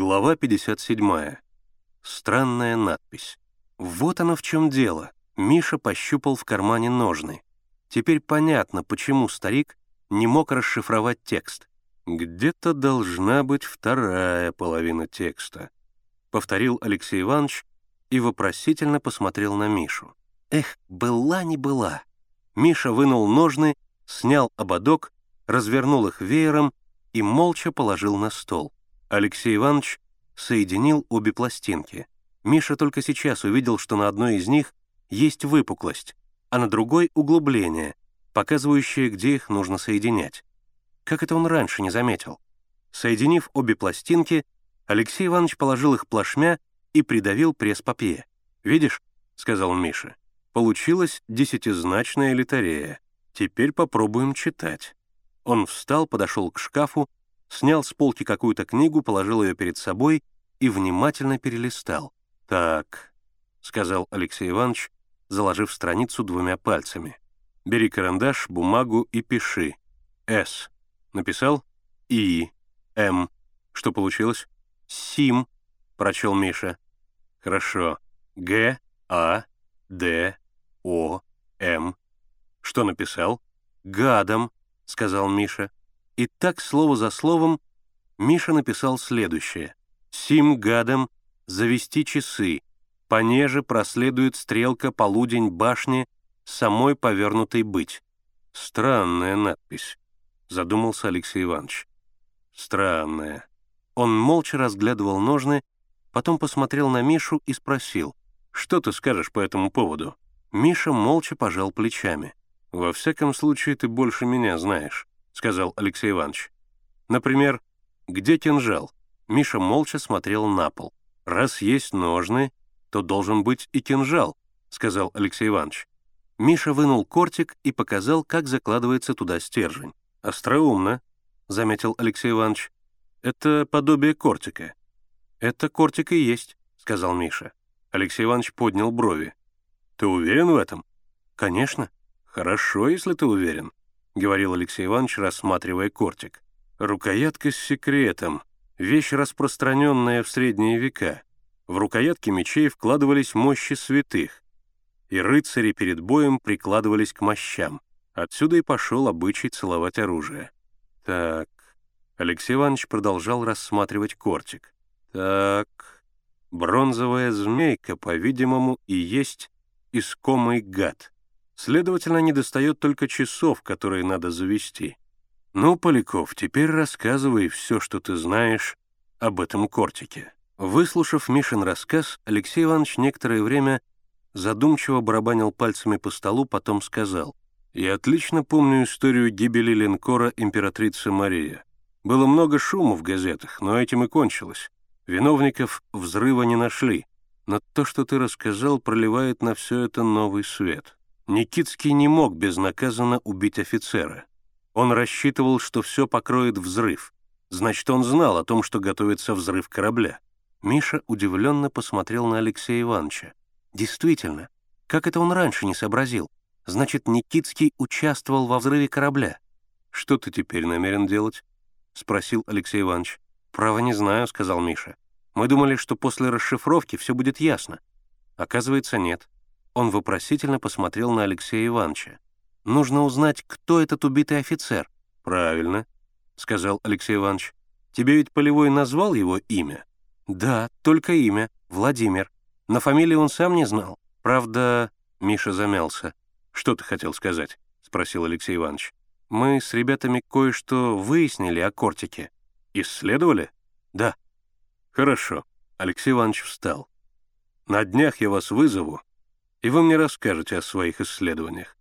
Глава 57. Странная надпись. Вот оно в чем дело. Миша пощупал в кармане ножны. Теперь понятно, почему старик не мог расшифровать текст. «Где-то должна быть вторая половина текста», — повторил Алексей Иванович и вопросительно посмотрел на Мишу. Эх, была не была. Миша вынул ножны, снял ободок, развернул их веером и молча положил на стол. Алексей Иванович соединил обе пластинки. Миша только сейчас увидел, что на одной из них есть выпуклость, а на другой — углубление, показывающее, где их нужно соединять. Как это он раньше не заметил? Соединив обе пластинки, Алексей Иванович положил их плашмя и придавил пресс-папье. «Видишь?» — сказал Миша. «Получилась десятизначная литарея. Теперь попробуем читать». Он встал, подошел к шкафу снял с полки какую-то книгу, положил ее перед собой и внимательно перелистал. «Так», — сказал Алексей Иванович, заложив страницу двумя пальцами. «Бери карандаш, бумагу и пиши. «С». Написал? «И». «М». Что получилось? «Сим», — прочел Миша. «Хорошо. Г, А, Д, О, М». Что написал? «Гадом», — сказал Миша. И так, слово за словом, Миша написал следующее. «Сим гадом завести часы. Понеже проследует стрелка полудень башни самой повернутой быть». «Странная надпись», — задумался Алексей Иванович. «Странная». Он молча разглядывал ножны, потом посмотрел на Мишу и спросил, «Что ты скажешь по этому поводу?» Миша молча пожал плечами. «Во всяком случае, ты больше меня знаешь сказал Алексей Иванович. «Например, где кинжал?» Миша молча смотрел на пол. «Раз есть ножны, то должен быть и кинжал», — сказал Алексей Иванович. Миша вынул кортик и показал, как закладывается туда стержень. «Остроумно», — заметил Алексей Иванович. «Это подобие кортика». «Это кортик и есть», — сказал Миша. Алексей Иванович поднял брови. «Ты уверен в этом?» «Конечно». «Хорошо, если ты уверен. — говорил Алексей Иванович, рассматривая кортик. «Рукоятка с секретом. Вещь, распространенная в средние века. В рукоятки мечей вкладывались мощи святых, и рыцари перед боем прикладывались к мощам. Отсюда и пошел обычай целовать оружие. Так, Алексей Иванович продолжал рассматривать кортик. Так, бронзовая змейка, по-видимому, и есть искомый гад. Следовательно, недостает только часов, которые надо завести. Ну, Поляков, теперь рассказывай все, что ты знаешь об этом кортике. Выслушав Мишин рассказ, Алексей Иванович некоторое время задумчиво барабанил пальцами по столу, потом сказал, «Я отлично помню историю гибели линкора императрицы Мария. Было много шума в газетах, но этим и кончилось. Виновников взрыва не нашли, но то, что ты рассказал, проливает на все это новый свет». Никитский не мог безнаказанно убить офицера. Он рассчитывал, что все покроет взрыв. Значит, он знал о том, что готовится взрыв корабля. Миша удивленно посмотрел на Алексея Ивановича. «Действительно, как это он раньше не сообразил? Значит, Никитский участвовал во взрыве корабля». «Что ты теперь намерен делать?» — спросил Алексей Иванович. «Право не знаю», — сказал Миша. «Мы думали, что после расшифровки все будет ясно. Оказывается, нет. Он вопросительно посмотрел на Алексея Ивановича. «Нужно узнать, кто этот убитый офицер». «Правильно», — сказал Алексей Иванович. «Тебе ведь Полевой назвал его имя?» «Да, только имя. Владимир. На фамилию он сам не знал. Правда...» — Миша замялся. «Что ты хотел сказать?» — спросил Алексей Иванович. «Мы с ребятами кое-что выяснили о кортике». «Исследовали?» «Да». «Хорошо». Алексей Иванович встал. «На днях я вас вызову и вы мне расскажете о своих исследованиях.